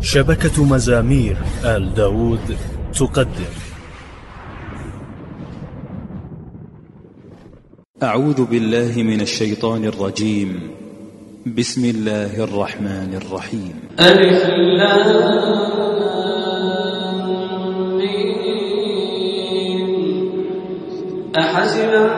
شبكة مزامير آل داود تقدم. أعوذ بالله من الشيطان الرجيم. بسم الله الرحمن الرحيم. ألف أحسب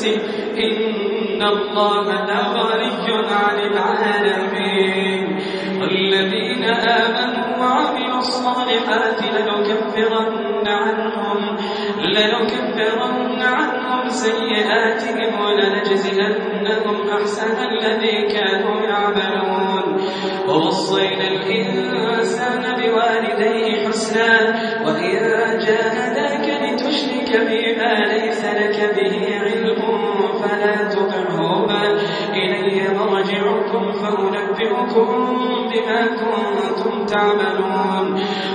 لنفسه إن الله لغني عن العالمين. والذين آمنوا وعملوا الصالحات لنكفرن عنهم لنكفرن عنهم سيئاتهم ولنجزئنهم أحسن الذي كانوا يعملون. ووصينا الإنسان بوالديه حسنا وإن جاهداك لتشرك بما ليس لك به علم فلا تطعهما إلي مرجعكم فأنبئكم بما كنتم تعملون.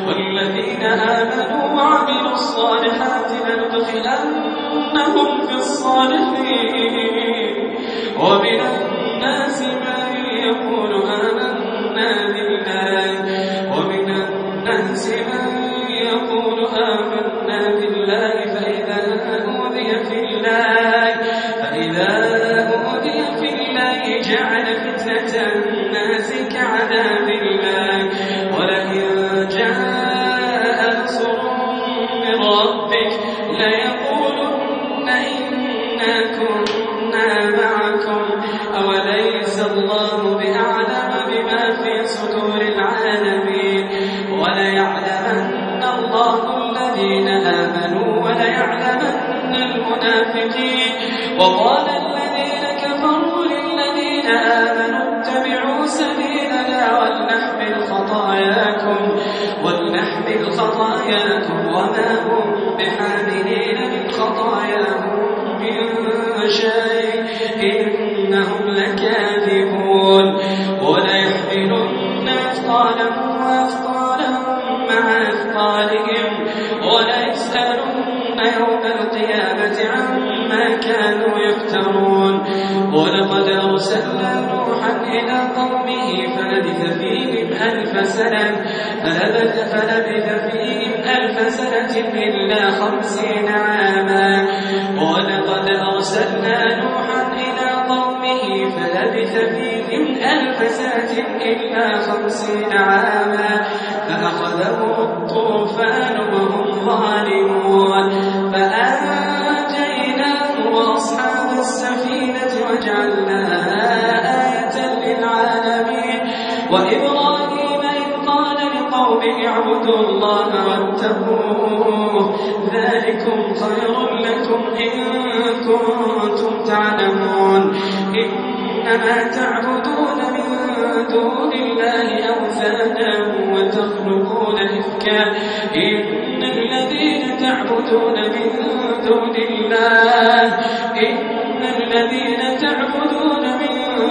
والذين آمنوا وعملوا الصالحات لندخلنهم في الصالحين. ومن الناس من يقول آمنا بالله ومن الناس من جعل فتنة الناس كعذاب. شيء إنهم لكاذبون. وأثقالهم مع وليسألن يوم القيامة عما كانوا يفترون. ولقد أرسلنا نوحا إلى قومه فلبث فيهم ألف سنة فلبث, فلبث فيهم ألف سنة إلا خمسين عاما. ولقد أرسلنا نوحا إلى قومه فلبث فيهم ألف سنة إلا خمسين عاما لقومه اعبدوا الله واتقوه. ذلكم خير لكم إن كنتم تعلمون. إنما تعبدون من دون الله أوثانا وتخلقون إفكا. إن الذين تعبدون من دون الله إن الذين تعبدون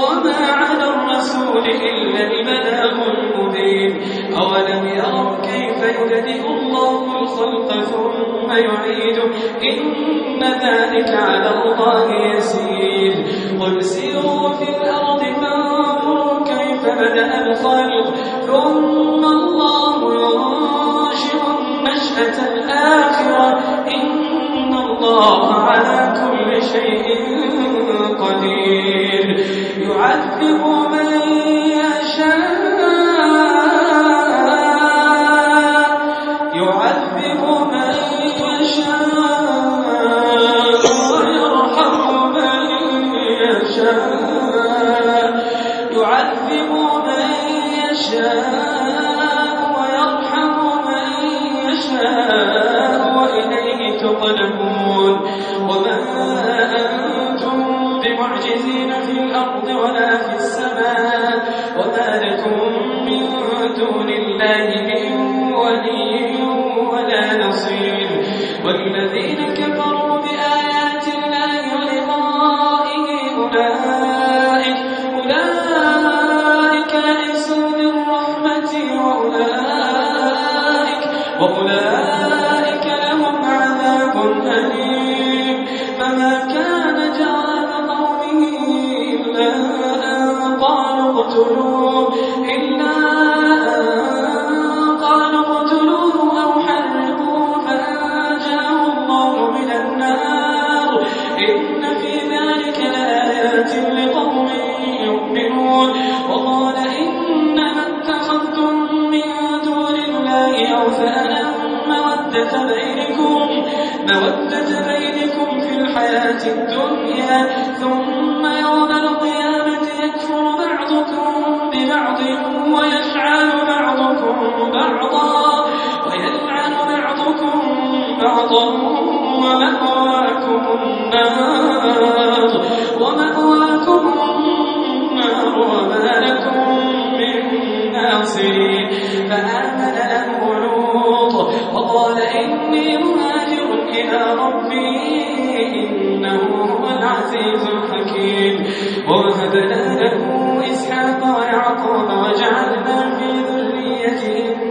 وما على الرسول إلا البلاغ المبين. أولم يروا كيف يبدئ الله الخلق ثم يعيده؟ إن ذلك على الله يسير. قل سيروا في الأرض فانظروا كيف بدأ الخلق. ثم الله والفتنة الآخرة. إن الله على كل شيء قدير. يعذب من يشاء اقتلوه إلا بعضا ويلعن بعضكم بعضا ومأواكم النار ومأواكم النار وما لكم من ناصرين. فآمن له لوط وقال إني مهاجر إلى ربي إنه هو العزيز الحكيم. ووهبنا له إسحاق ويعقوب وجعلنا في ذريته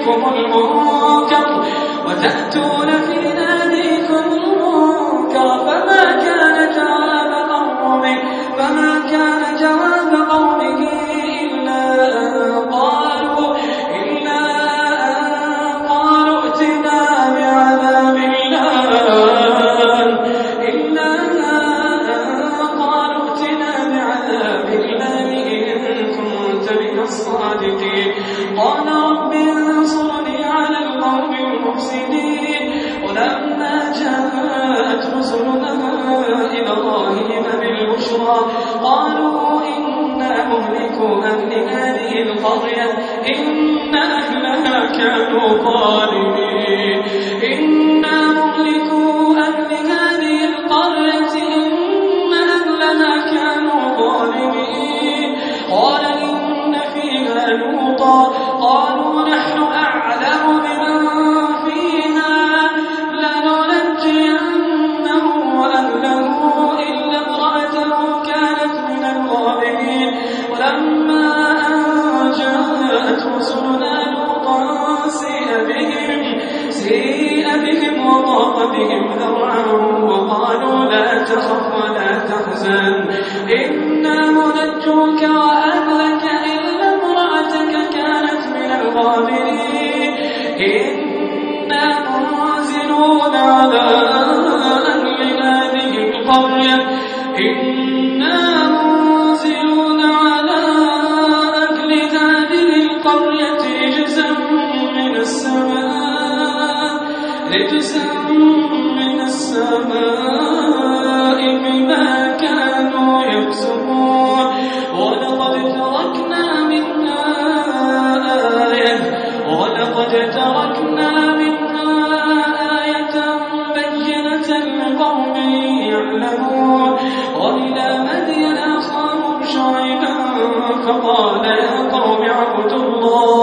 ناديكم المنكر وتأتون في ناديكم المنكر فما كان جواب قومه فما كان جواب قال إن فيها لوطا. قالوا نحن أعلم بمن فيها لننجينه وأهله إلا امرأته كانت من الغابرين. ولما أن جاءت رسلنا لوطا سيء بهم سيء بهم وضاق بهم ذرعا وقالوا لا تخف ولا تحزن. إنا منجوك وأهلك من فقال يا قوم اعبدوا الله.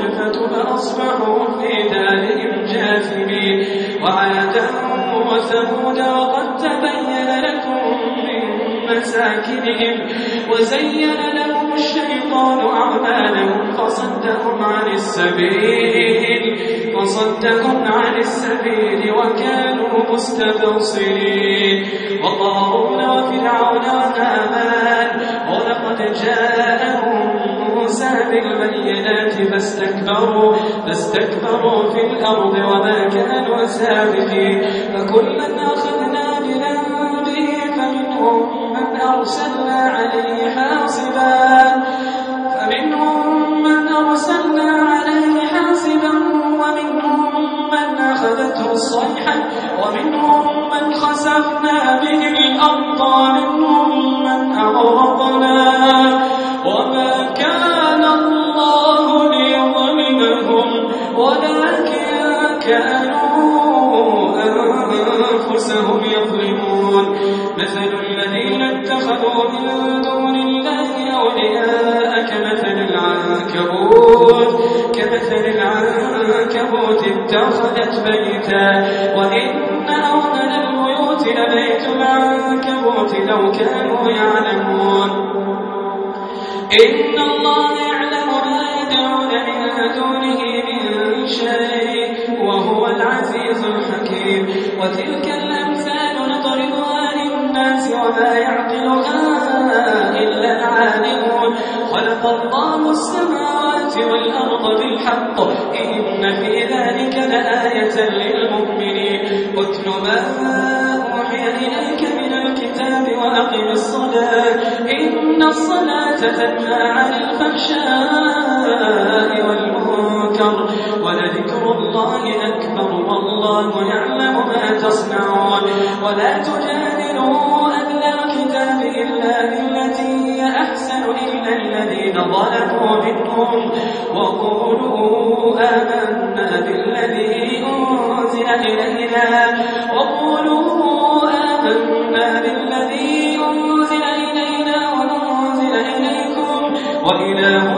الرجفة فأصبحوا في دارهم جاثمين. وعادا وثمود وقد تبين لكم من مساكنهم وزين لهم الشيطان أعمالهم فصدهم عن السبيل فصدهم عن السبيل وكانوا مستبصرين. وقارون وفرعون وهامان ولقد جاءهم موسى بالبينات فاستكبروا فاستكبروا في الأرض وما كانوا سابقين. فكلا أخذنا كمثل العنكبوت اتخذت بيتا. وإن أوهن البيوت لبيت العنكبوت لو كانوا يعلمون. إن الله يعلم ما يدعون من دونه من شيء وهو العزيز الحكيم. وتلك الأمثال نضربها للناس وما يعقلها إلا العالمون. خلق الله السماوات والأرض بالحق. إن في ذلك لآية للمؤمنين. اتل ما أوحي إليك من الكتاب وأقم الصلاة. إن الصلاة تنهى عن الفحشاء والمنكر. ولذكر الله أكبر والله يعلم ما تصنعون. ولا تجادلوا أهل الكتاب إلا بالتي هي أحسن إلا الذين ظلموا منهم وقولوا آمنا بالذي أنزل إلينا وقولوا آمنا بالذي أنزل إلينا وأنزل إليكم وإلهنا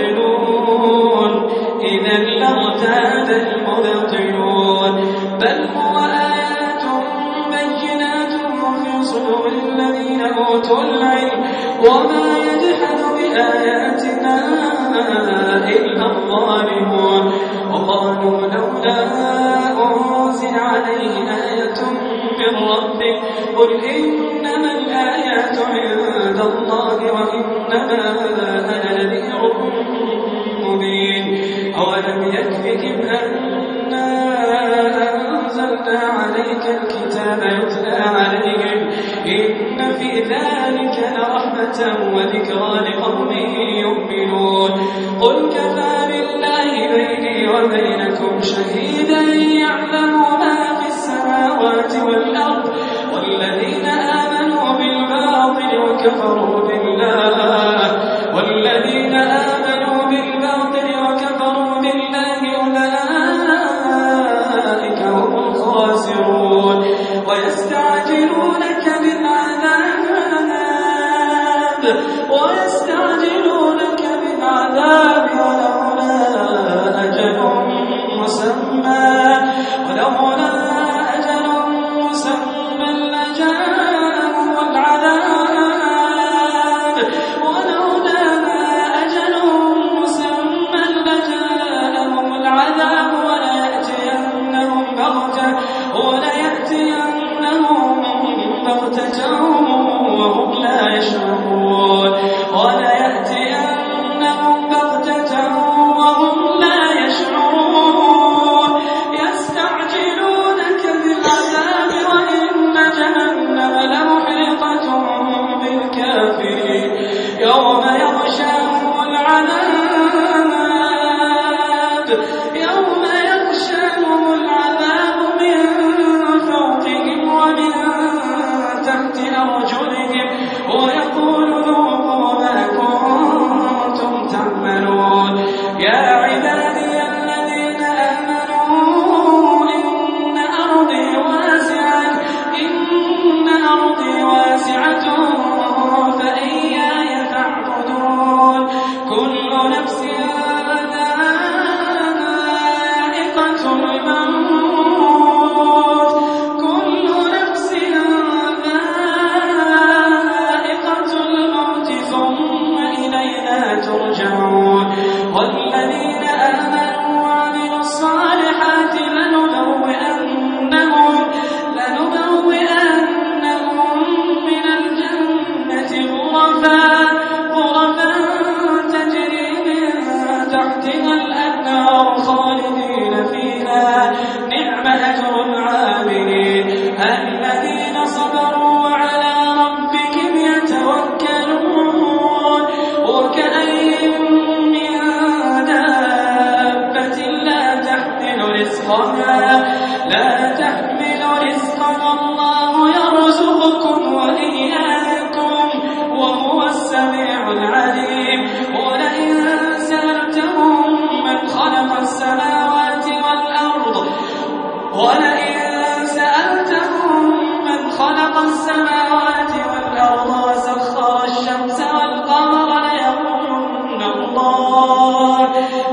المبطلون. إذا لارتاب المبطلون. بل هو آيات بينات في صدور الذين أوتوا العلم. وما يجحد بآياتنا إلا الظالمون. وقالوا لولا أنزل عليه آية من ربه قل إنما الآيات عند الله وإنما أنا نذير مبين. أولم يكفهم أنا أنزلنا عليك الكتاب يتلى عليهم. إن في ذلك لرحمة وذكرى لقوم يؤمنون. قل كفى بالله بيني وبينكم شهيدا يعلم ما السماوات والأرض والذين آمنوا بالباطل وكفروا بالله والذين آمنوا بالباطل وكفروا بالله أولئك هم الخاسرون ويستعجلونك بالعذاب ويستعجلونك بالعذاب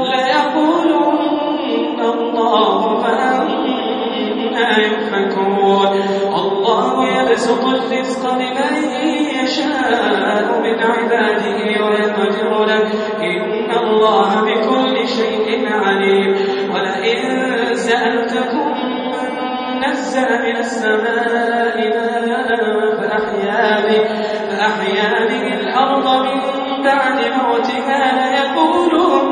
ليقولن الله فأنا يؤفكون الله يبسط الرزق لمن يشاء من عباده ويقدر له. إن الله بكل شيء عليم. ولئن سألتكم من من السماء ماء فأحيا به, فأحيا به الأرض من بعد موتها. ليقولون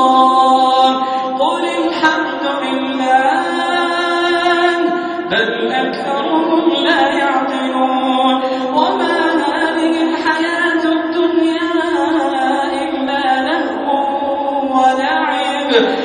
الله. قل الحمد لله بل أكثرهم لا يعقلون. وما هذه الحياة الدنيا إلا لهو ولعب.